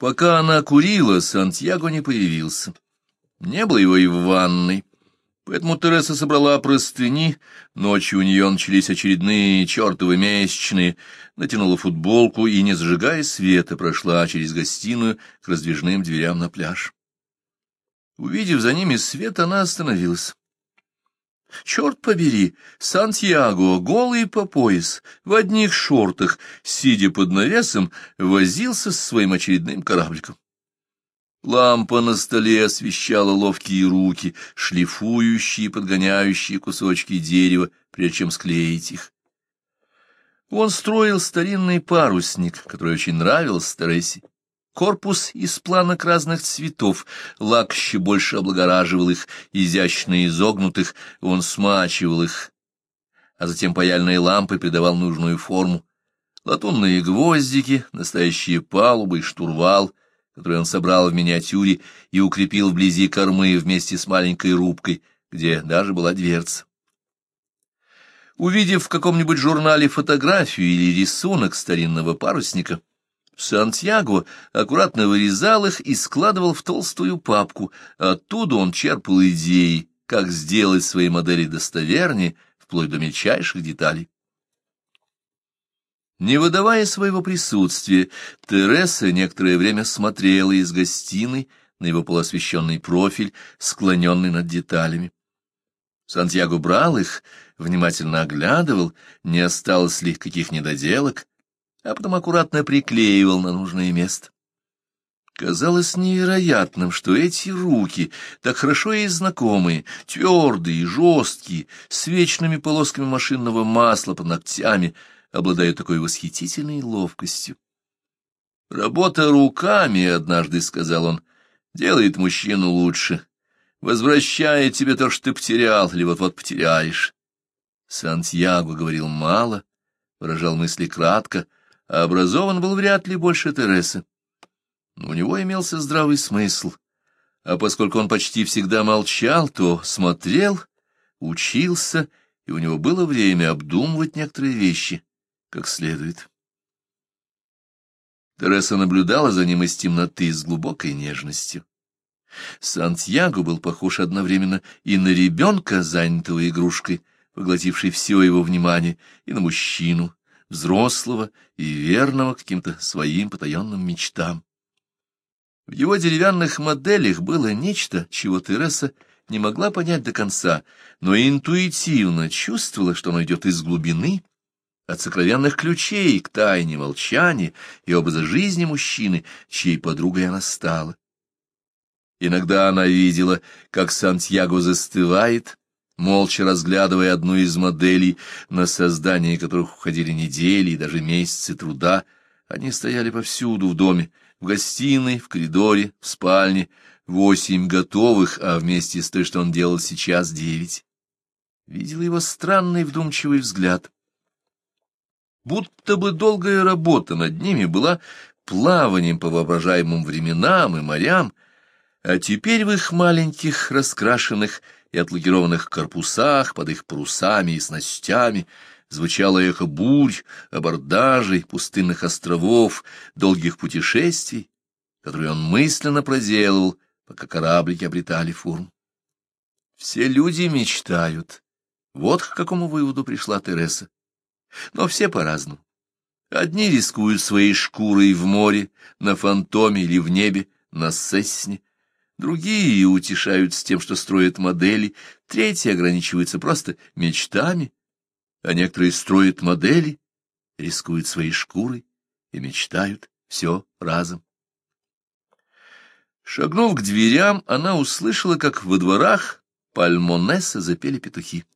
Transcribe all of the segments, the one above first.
Пока она курила, Сантьяго не появился. Не было его и в ванной. Поэтому Тереса собрала простыни, ночью у нее начались очередные чертовы месячные, натянула футболку и, не зажигая света, прошла через гостиную к раздвижным дверям на пляж. Увидев за ними свет, она остановилась. Черт побери, Сантьяго, голый по пояс, в одних шортах, сидя под навесом, возился с своим очередным корабликом. Лампа на столе освещала ловкие руки, шлифующие и подгоняющие кусочки дерева, прежде чем склеить их. Он строил старинный парусник, который очень нравился Тересе. Корпус из планок разных цветов, лак еще больше облагораживал их, изящно изогнутых, он смачивал их, а затем паяльной лампой придавал нужную форму. Латунные гвоздики, настоящие палубы и штурвал, который он собрал в миниатюре и укрепил вблизи кормы вместе с маленькой рубкой, где даже была дверца. Увидев в каком-нибудь журнале фотографию или рисунок старинного парусника, Сантьяго аккуратно вырезал их и складывал в толстую папку. Оттуда он черпал идеи, как сделать свои модели достовернее, вплоть до мельчайших деталей. Не выдавая своего присутствия, Тереса некоторое время смотрела из гостиной на его полуосвещенный профиль, склоненный над деталями. Сантьяго брал их, внимательно оглядывал, не осталось ли каких недоделок, а потом аккуратно приклеивал на нужное место. Казалось невероятным, что эти руки, так хорошо и знакомые, твердые, жесткие, с вечными полосками машинного масла под ногтями, обладают такой восхитительной ловкостью. «Работа руками, — однажды сказал он, — делает мужчину лучше, возвращает тебе то, что ты потерял, или вот-вот потеряешь». Сантьяго говорил мало, выражал мысли кратко, — а образован был вряд ли больше Тересы. У него имелся здравый смысл, а поскольку он почти всегда молчал, то смотрел, учился, и у него было время обдумывать некоторые вещи как следует. Тереса наблюдала за ним из темноты с глубокой нежностью. Сантьяго был похож одновременно и на ребенка, занятого игрушкой, поглотившей все его внимание, и на мужчину, взрослого и верного каким-то своим потаенным мечтам. В его деревянных моделях было нечто, чего Тереса не могла понять до конца, но интуитивно чувствовала, что оно идет из глубины, от сокровенных ключей к тайне молчания и образа жизни мужчины, чьей подругой она стала. Иногда она видела, как Сантьяго застывает, молча разглядывая одну из моделей, на создание которых уходили недели и даже месяцы труда, они стояли повсюду в доме, в гостиной, в коридоре, в спальне, восемь готовых, а вместе с той, что он делал сейчас, девять. Видела его странный вдумчивый взгляд. Будто бы долгая работа над ними была плаванием по воображаемым временам и морям, а теперь в их маленьких раскрашенных и отлакированных корпусах под их парусами и снастями звучало эхо бурь, абордажей, пустынных островов, долгих путешествий, которые он мысленно проделывал, пока кораблики обретали форму. Все люди мечтают. Вот к какому выводу пришла Тереса. Но все по-разному. Одни рискуют своей шкурой в море, на фантоме или в небе, на сессне, Другие утешаются тем, что строят модели, третьи ограничиваются просто мечтами, а некоторые строят модели, рискуют своей шкурой и мечтают все разом. Шагнув к дверям, она услышала, как во дворах Пальмонесса запели петухи.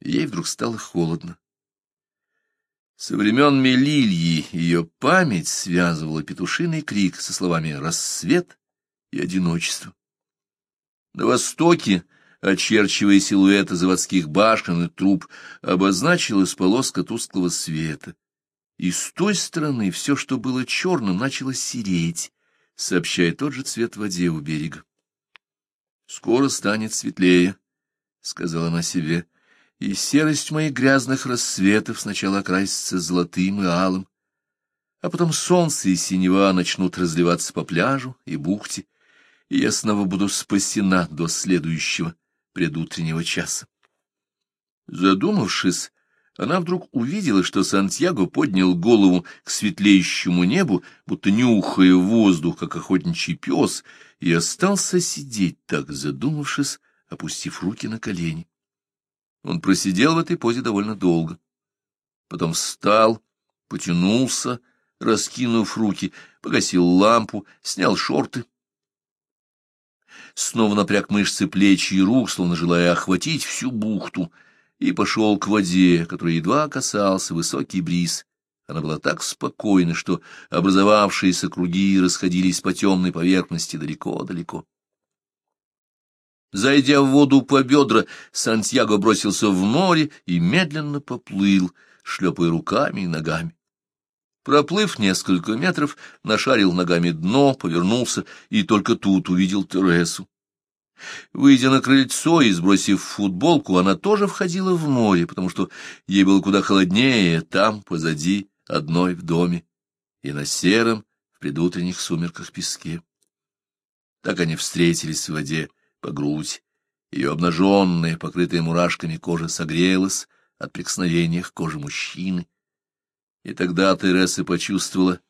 Ей вдруг стало холодно. Со времен Мелильи ее память связывала петушиный крик со словами «рассвет», и одиночество. На востоке, очерчивая силуэты заводских башен и труб, обозначилась полоска тусклого света. И с той стороны все, что было черным, начало сереть, сообщая тот же цвет воде у берега. «Скоро станет светлее», — сказала она себе, — «и серость моих грязных рассветов сначала окрасится золотым и алым, а потом солнце и синева начнут разливаться по пляжу и бухте, и я снова буду спасена до следующего предутреннего часа. Задумавшись, она вдруг увидела, что Сантьяго поднял голову к светлеющему небу, будто нюхая воздух, как охотничий пес, и остался сидеть так, задумавшись, опустив руки на колени. Он просидел в этой позе довольно долго. Потом встал, потянулся, раскинув руки, погасил лампу, снял шорты. Снова напряг мышцы плеч и рук, словно желая охватить всю бухту — и пошел к воде, которой едва касался высокий бриз. Она была так спокойна, что образовавшиеся круги расходились по темной поверхности далеко-далеко. Зайдя в воду по бедра, Сантьяго бросился в море и медленно поплыл, шлепая руками и ногами. Проплыв несколько метров, нашарил ногами дно, повернулся и только тут увидел Тересу. Выйдя на крыльцо и сбросив футболку, она тоже входила в море, потому что ей было куда холоднее там, позади, одной в доме, и на сером, в предутренних сумерках песке. Так они встретились в воде по грудь. Ее обнаженная, покрытая мурашками кожа согрелась от прикосновения к коже мужчины. И тогда Тереса почувствовала,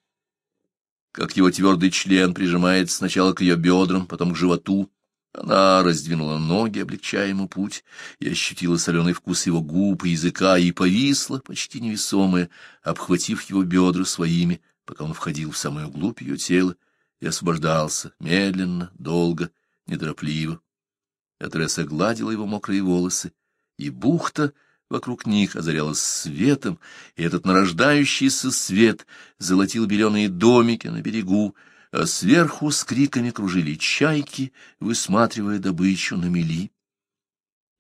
как его твердый член прижимается сначала к ее бедрам, потом к животу, она раздвинула ноги, облегчая ему путь, и ощутила соленый вкус его губ и языка, и повисла, почти невесомая, обхватив его бедра своими, пока он входил в самую глубь ее тела и освобождался, медленно, долго, неторопливо. Атреса гладила его мокрые волосы, и бухта вокруг них озарялась светом, и этот нарождающийся свет золотил беленые домики на берегу, а сверху с криками кружили чайки, высматривая добычу на мели.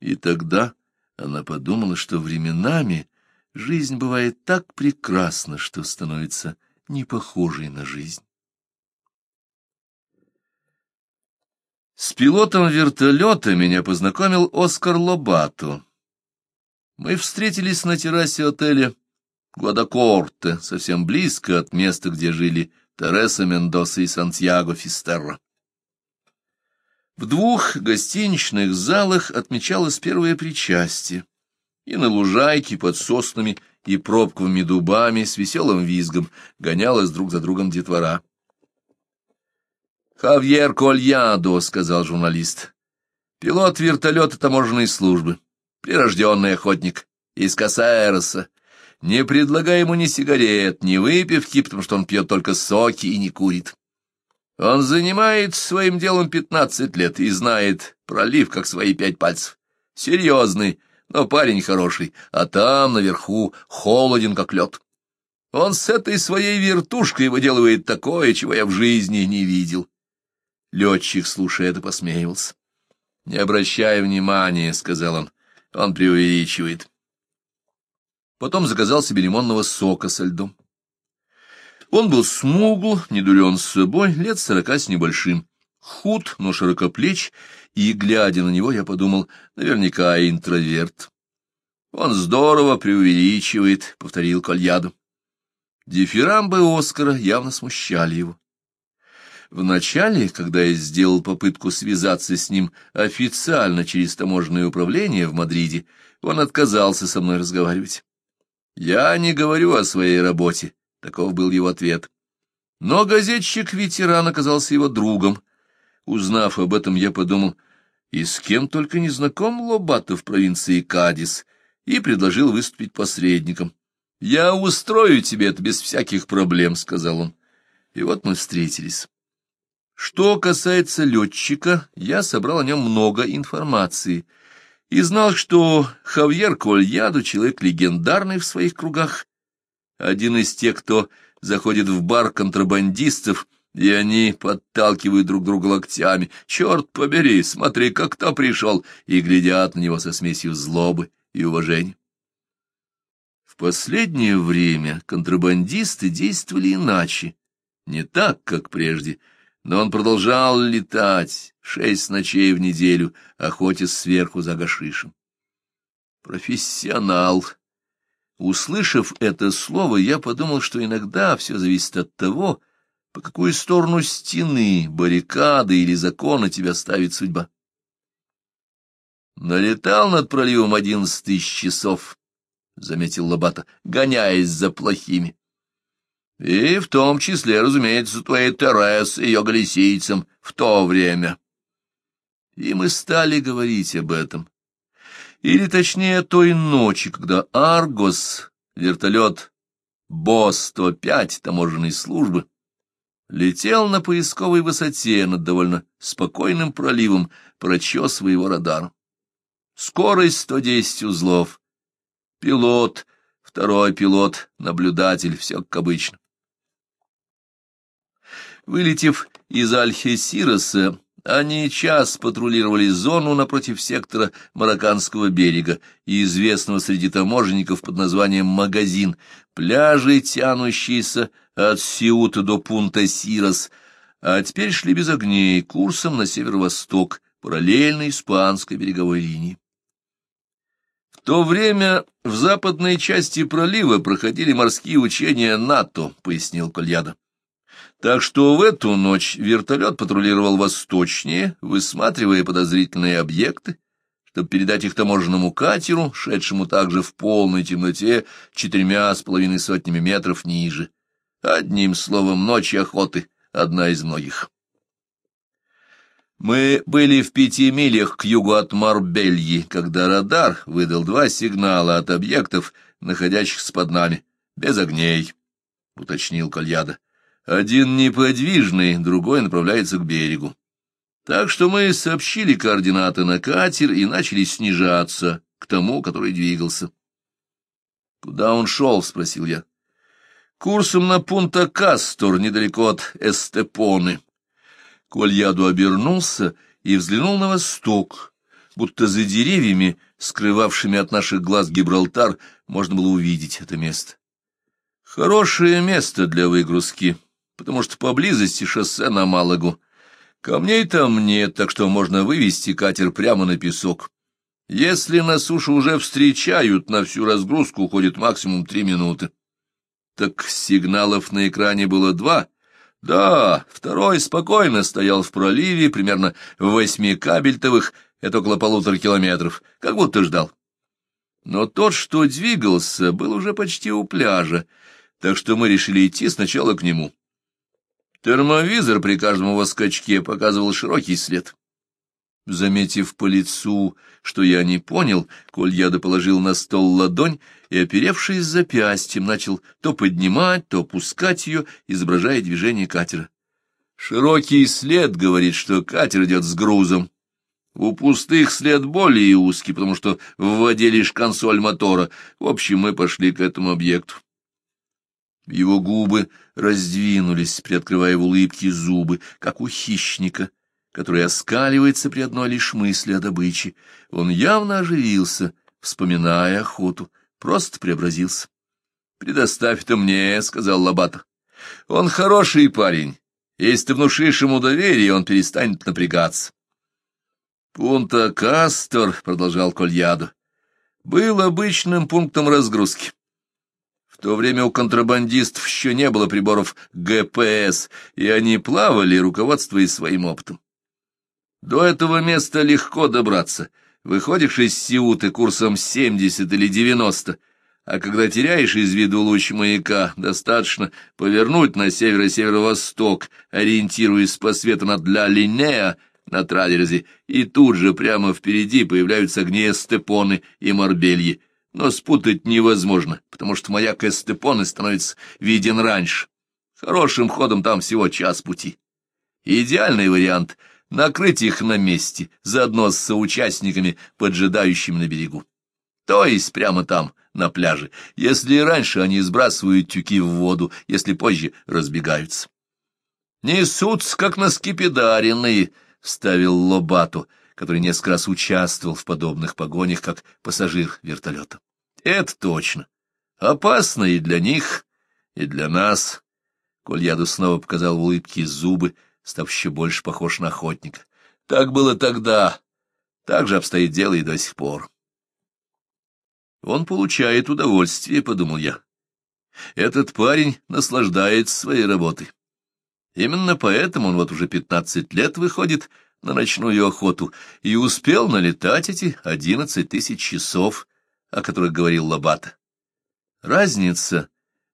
И тогда она подумала, что временами жизнь бывает так прекрасна, что становится не похожей на жизнь. С пилотом вертолета меня познакомил Оскар Лобато. Мы встретились на террасе отеля Гуадакорте, совсем близко от места, где жили Тереса Мендоса и Сантьяго Фистерро. В двух гостиничных залах отмечалось первое причастие, и на лужайке под соснами и пробковыми дубами с веселым визгом гонялась друг за другом детвора. «Хавьер Кольядо», — сказал журналист, — «пилот вертолета таможенной службы, прирожденный охотник из Касаэроса, не предлагай ему ни сигарет, ни выпивки, потому что он пьет только соки и не курит. Он занимается своим делом пятнадцать лет и знает пролив, как свои пять пальцев. Серьезный, но парень хороший, а там, наверху, холоден, как лед. Он с этой своей вертушкой выделывает такое, чего я в жизни не видел. Летчик, слушая это, посмеивался. — Не обращай внимания, — сказал он, — он преувеличивает. Потом заказал себе лимонного сока со льдом. Он был смугл, не дурен с собой, лет сорока с небольшим. Худ, но широкоплеч, и, глядя на него, я подумал, наверняка интроверт. Он здорово преувеличивает, — повторил Кольяду. Дифирамбы Оскара явно смущали его. Вначале, когда я сделал попытку связаться с ним официально через таможенное управление в Мадриде, он отказался со мной разговаривать. Я не говорю о своей работе, таков был его ответ. Но газетчик-ветеран оказался его другом. Узнав об этом, я подумал, и с кем только не знаком Лобато в провинции Кадис, и предложил выступить посредником. «Я устрою тебе это без всяких проблем», — сказал он. И вот мы встретились. Что касается летчика, я собрал о нем много информации — и знал, что Хавьер Кольяду — человек легендарный в своих кругах, один из тех, кто заходит в бар контрабандистов, и они подталкивают друг друга локтями. Черт побери, смотри, как кто пришел, и глядят на него со смесью злобы и уважения. В последнее время контрабандисты действовали иначе, не так, как прежде — но он продолжал летать шесть ночей в неделю, охотясь сверху за гашишем. Профессионал. Услышав это слово, я подумал, что иногда все зависит от того, по какую сторону стены, баррикады или закона тебя ставит судьба. Налетал над проливом одиннадцать тысяч часов, — заметил Лобата, — гоняясь за плохими. И в том числе, разумеется, твоей Терес и ее галисийцам в то время. И мы стали говорить об этом. Или, точнее, той ночи, когда Аргос, вертолет БО-105 таможенной службы, летел на поисковой высоте над довольно спокойным проливом, прочесывая его радар. Скорость 110 узлов. Пилот, второй пилот, наблюдатель, все как обычно. Вылетев из Альхесироса, они час патрулировали зону напротив сектора Марокканского берега и известного среди таможенников под названием «Магазин», пляжи, тянущиеся от Сиута до Пунта-Сирос, а теперь шли без огней курсом на северо-восток, параллельно испанской береговой линии. В то время в западной части пролива проходили морские учения НАТО, пояснил Кольяда. Так что в эту ночь вертолет патрулировал восточнее, высматривая подозрительные объекты, чтобы передать их таможенному катеру, шедшему также в полной темноте четырьмя с половиной сотнями метров ниже. Одним словом, ночь охоты — одна из многих. Мы были в пяти милях к югу от Марбельи, когда радар выдал два сигнала от объектов, находящихся под нами, без огней, — уточнил Кальяда. Один неподвижный, другой направляется к берегу. Так что мы сообщили координаты на катер и начали снижаться к тому, который двигался. — Куда он шел? — спросил я. — Курсом на Пунта-Кастор, недалеко от Эстепоны. Кольяду обернулся и взглянул на восток, будто за деревьями, скрывавшими от наших глаз Гибралтар, можно было увидеть это место. Хорошее место для выгрузки, потому что поблизости шоссе на Малагу. Камней там нет, так что можно вывести катер прямо на песок. Если на суше уже встречают, на всю разгрузку уходит максимум три минуты. Так сигналов на экране было два. Да, второй спокойно стоял в проливе, примерно в восьми кабельтовых, это около полутора километров, как будто ждал. Но тот, что двигался, был уже почти у пляжа, так что мы решили идти сначала к нему. Термовизор при каждом его скачке показывал широкий след. Заметив по лицу, что я не понял, Кольяда положил на стол ладонь и, оперевшись запястьем, начал то поднимать, то опускать ее, изображая движение катера. Широкий след говорит, что катер идет с грузом. У пустых след более узкий, потому что в воде лишь консоль мотора. В общем, мы пошли к этому объекту. Его губы раздвинулись, приоткрывая в улыбке зубы, как у хищника, который оскаливается при одной лишь мысли о добыче. Он явно оживился, вспоминая охоту, просто преобразился. — Предоставь это мне, — сказал Лобата. — Он хороший парень. Если ты внушишь ему доверие, он перестанет напрягаться. Пунта Кастор, — продолжал Кольядо, — был обычным пунктом разгрузки. В то время у контрабандистов еще не было приборов ГПС, и они плавали, руководствуясь своим опытом. До этого места легко добраться. Выходишь из Сиуты курсом 70 или 90, а когда теряешь из виду луч маяка, достаточно повернуть на северо-северо-восток, ориентируясь по свету над Ля Линея на Традерзе, и тут же прямо впереди появляются огни Степоны и Марбельи но спутать невозможно, потому что маяк Эстепоны становится виден раньше. Хорошим ходом там всего час пути. Идеальный вариант — накрыть их на месте, заодно с соучастниками, поджидающими на берегу. То есть прямо там, на пляже, если раньше они сбрасывают тюки в воду, если позже разбегаются. «Несутся, как на скипидаренные», — вставил Лобату, который несколько раз участвовал в подобных погонях, как пассажир вертолета. Это точно. Опасно и для них, и для нас. Кольяду снова показал в улыбке зубы, став еще больше похож на охотника. Так было тогда, так же обстоит дело и до сих пор. Он получает удовольствие, — подумал я. Этот парень наслаждается своей работой. Именно поэтому он вот уже пятнадцать лет выходит на ночную охоту и успел налетать эти одиннадцать тысяч часов, о которых говорил Лобата. Разница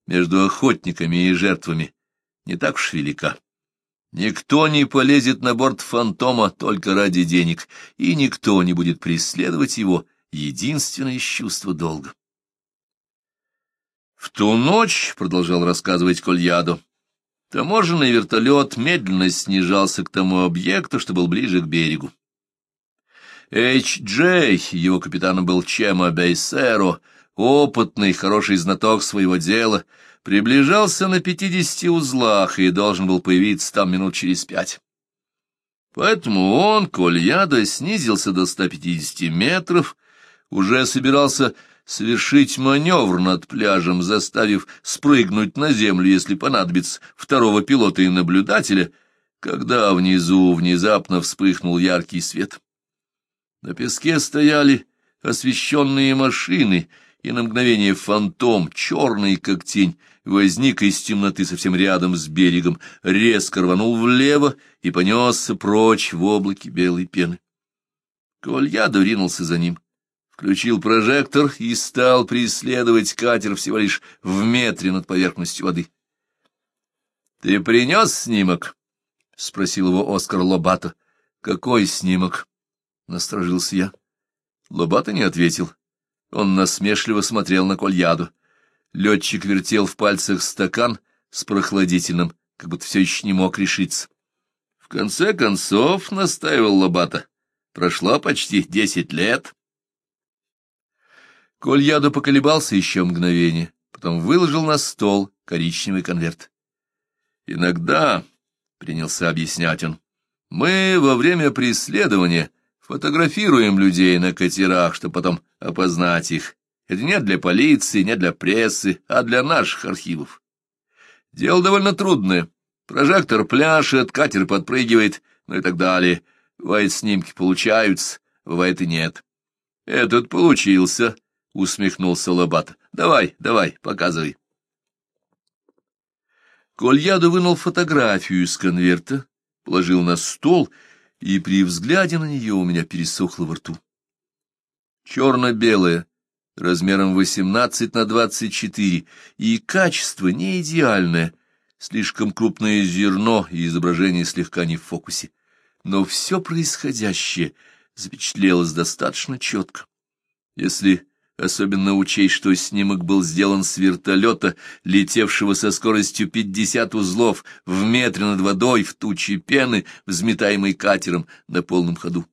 между охотниками и жертвами не так уж велика. Никто не полезет на борт фантома только ради денег, и никто не будет преследовать его единственное чувство долга. В ту ночь, — продолжал рассказывать Кольядо, — таможенный вертолет медленно снижался к тому объекту, что был ближе к берегу. Эйч-Джей, его капитаном был Чема Бейсеро, опытный, хороший знаток своего дела, приближался на пятидесяти узлах и должен был появиться там минут через пять. Поэтому он, Кольядо, снизился до 150 метров, уже собирался совершить маневр над пляжем, заставив спрыгнуть на землю, если понадобится, второго пилота и наблюдателя, когда внизу внезапно вспыхнул яркий свет. На песке стояли освещенные машины, и на мгновение фантом, черный как тень, возник из темноты совсем рядом с берегом, резко рванул влево и понесся прочь в облаке белой пены. Кольядо ринулся за ним включил прожектор и стал преследовать катер всего лишь в метре над поверхностью воды. — Ты принес снимок? — спросил его Оскар Лобата. — Какой снимок? — насторожился я. Лобата не ответил. Он насмешливо смотрел на кольяду. Летчик вертел в пальцах стакан с прохладительным, как будто все еще не мог решиться. В конце концов, — настаивал Лобата, — прошло почти десять лет. Кольядо поколебался еще мгновение, потом выложил на стол коричневый конверт. «Иногда», — принялся объяснять он, — «мы во время преследования фотографируем людей на катерах, чтобы потом опознать их. Это не для полиции, не для прессы, а для наших архивов. Дело довольно трудное. Прожектор пляшет, катер подпрыгивает, ну и так далее. Бывает, снимки получаются, бывает и нет. Этот получился, — усмехнулся Лобат. — Давай, давай, показывай. Кольяду вынул фотографию из конверта, положил на стол, и при взгляде на нее у меня пересохло во рту. Черно-белая, размером 18 на 24, и качество не идеальное, слишком крупное зерно и изображение слегка не в фокусе. Но все происходящее запечатлелось достаточно четко. Если особенно учесть, что снимок был сделан с вертолета, летевшего со скоростью 50 узлов в метре над водой в туче пены, взметаемой катером на полном ходу.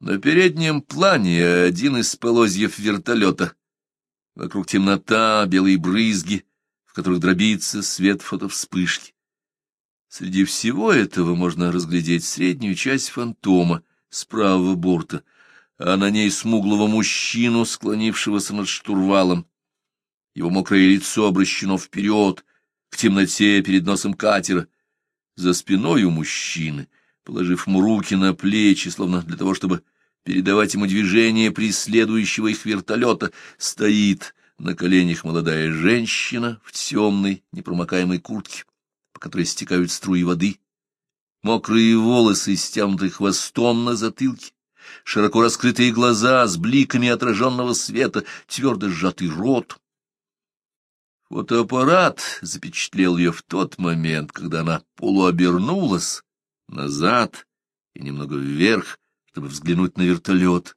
На переднем плане один из полозьев вертолета. Вокруг темнота, белые брызги, в которых дробится свет фотовспышки. Среди всего этого можно разглядеть среднюю часть фантома с правого борта — а на ней смуглого мужчину, склонившегося над штурвалом. Его мокрое лицо обращено вперед, к темноте перед носом катера. За спиной у мужчины, положив ему руки на плечи, словно для того, чтобы передавать ему движение преследующего их вертолета, стоит на коленях молодая женщина в темной непромокаемой куртке, по которой стекают струи воды. Мокрые волосы, стянутые хвостом на затылке, широко раскрытые глаза с бликами отраженного света, твердо сжатый рот. Фотоаппарат запечатлел ее в тот момент, когда она полуобернулась назад и немного вверх, чтобы взглянуть на вертолет.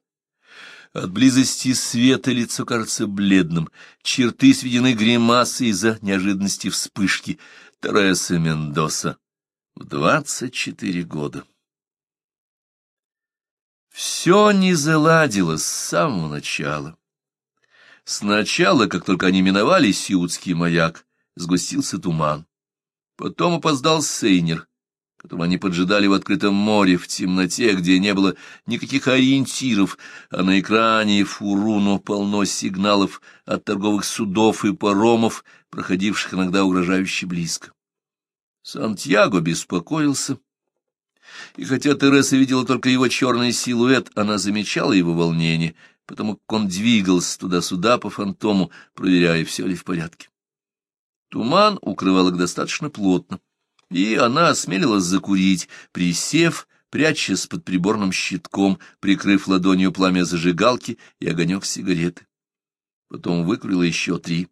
От близости света лицо кажется бледным, черты сведены гримасой из-за неожиданности вспышки. Тереса Мендоса в двадцать четыре года. Все не заладилось с самого начала. Сначала, как только они миновали Сиутский маяк, сгустился туман. Потом опоздал Сейнер, которого они поджидали в открытом море, в темноте, где не было никаких ориентиров, а на экране Фуруно полно сигналов от торговых судов и паромов, проходивших иногда угрожающе близко. Сантьяго беспокоился и хотя Тереса видела только его черный силуэт, она замечала его волнение, потому как он двигался туда-сюда по фантому, проверяя, все ли в порядке. Туман укрывал их достаточно плотно, и она осмелилась закурить, присев, прячась под приборным щитком, прикрыв ладонью пламя зажигалки и огонек сигареты. Потом выкурила еще три.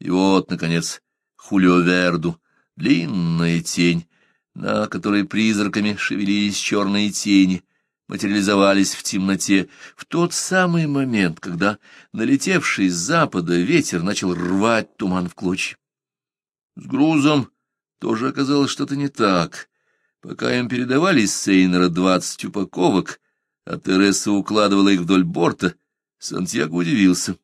И вот, наконец, Хулио Верду, длинная тень, на которой призраками шевелились черные тени, материализовались в темноте в тот самый момент, когда налетевший с запада ветер начал рвать туман в клочья. С грузом тоже оказалось что-то не так. Пока им передавали из Сейнера двадцать упаковок, а Тереса укладывала их вдоль борта, Сантьяго удивился.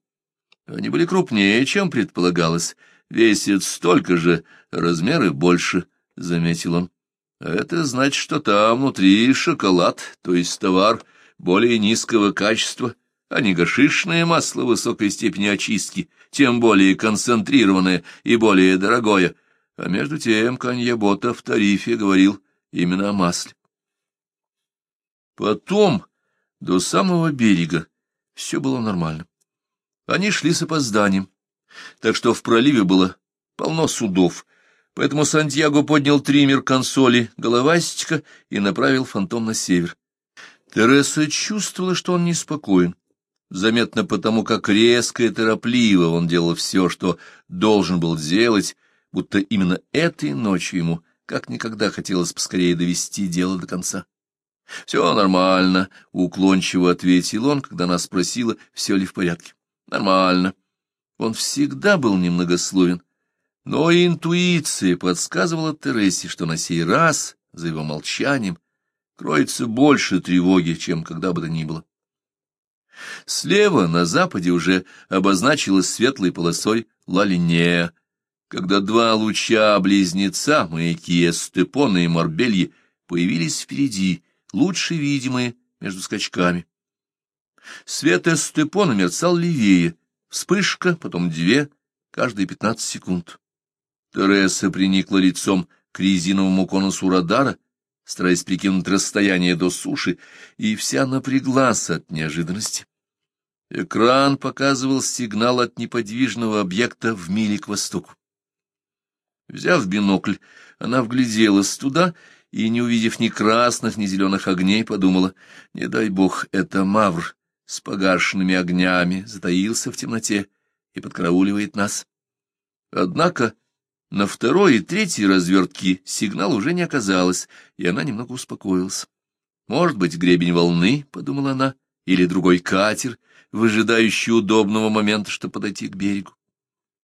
Они были крупнее, чем предполагалось, весят столько же, размеры больше, — заметил он. Это значит, что там внутри шоколад, то есть товар более низкого качества, а не гашишное масло высокой степени очистки, тем более концентрированное и более дорогое. А между тем Каньябота в тарифе говорил именно о масле. Потом, до самого берега, все было нормально. Они шли с опозданием, так что в проливе было полно судов, поэтому Сантьяго поднял триммер консоли головастика и направил фантом на север. Тереса чувствовала, что он неспокоен, заметно потому, как резко и торопливо он делал все, что должен был делать, будто именно этой ночью ему как никогда хотелось поскорее довести дело до конца. — Все нормально, — уклончиво ответил он, когда она спросила, все ли в порядке. — Нормально. Он всегда был немногословен, но интуиция подсказывала Тересе, что на сей раз, за его молчанием, кроется больше тревоги, чем когда бы то ни было. Слева на западе уже обозначилась светлой полосой Ла-Линея, когда два луча-близнеца, маяки Эстепона и Марбельи, появились впереди, лучше видимые между скачками. Свет Эстепона мерцал левее, вспышка, потом две, каждые пятнадцать секунд. Тереса приникла лицом к резиновому конусу радара, стараясь прикинуть расстояние до суши, и вся напряглась от неожиданности. Экран показывал сигнал от неподвижного объекта в миле к востоку. Взяв бинокль, она вгляделась туда и, не увидев ни красных, ни зеленых огней, подумала, не дай бог, это мавр с погашенными огнями затаился в темноте и подкарауливает нас. Однако на второй и третьей развертке сигнал уже не оказалось, и она немного успокоилась. «Может быть, гребень волны», — подумала она, — «или другой катер, выжидающий удобного момента, чтобы подойти к берегу».